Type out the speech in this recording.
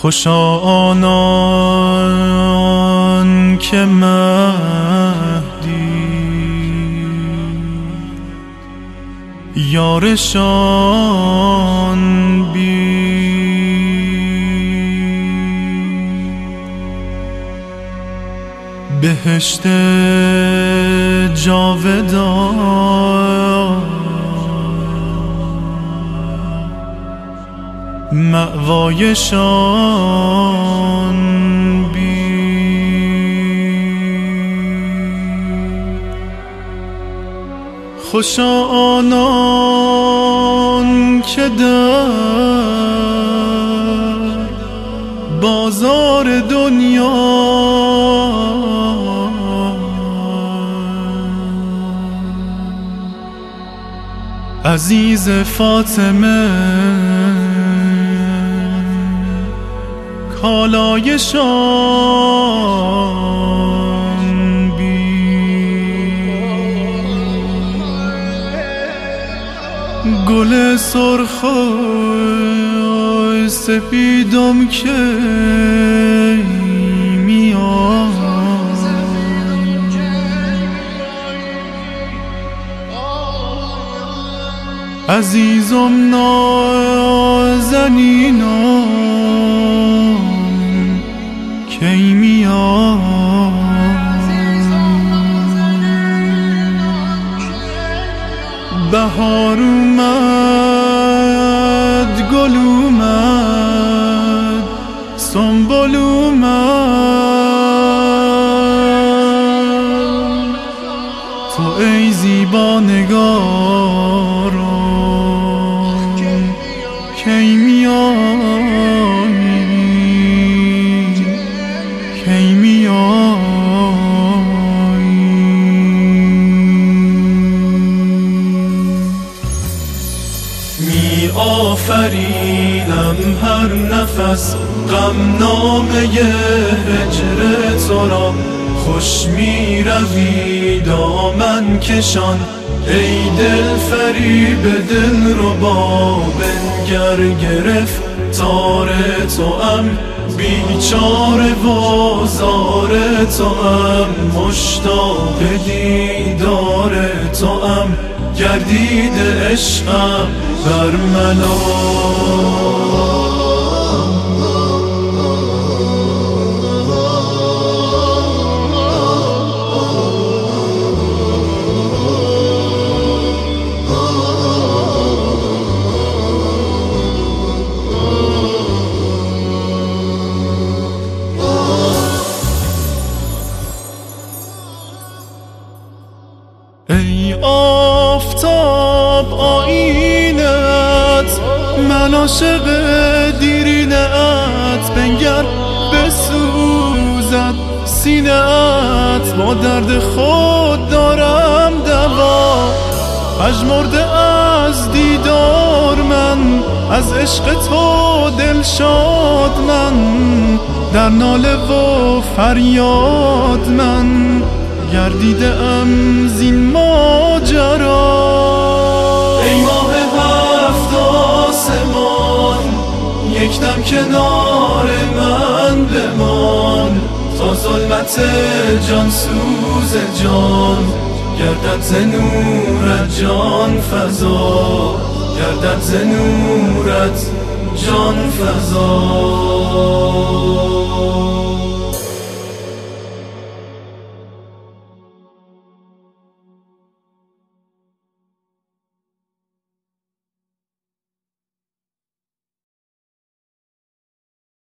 خوشا آنان که مهدی. یارشان بی بهشت جاودان مأوایشان بی خوشا آنان که در بازار دنیا عزیز فاطمه کالایشان بی. گل سرخ سپیدم که عزیزم نازنینم. بهار اومد گل اومد سنبل اومد. تو ای زیبا نگارم کی میایی آفرینم هر نفس غم نامه هجر تو را. خوش می روی دامن کشان. ای دل فریب دل رو با بنگر گرفت. تار تو ام بیچاره و زار تو ام. مشتاق دیدار تو ام گردید عشقم بر ملا من عاشق دیرینت بنگر بسوزد سینت با درد خود دارم دوا. پژمرده از دیدار من از عشق تو دلشاد من. در ناله و فریاد من گردیده ام زین یک دم کنار من بمان تا ظلمت جان سوز جان. گردد ز نورت جان فضا. گردد ز نورت جان فضا.